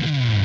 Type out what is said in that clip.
Bye.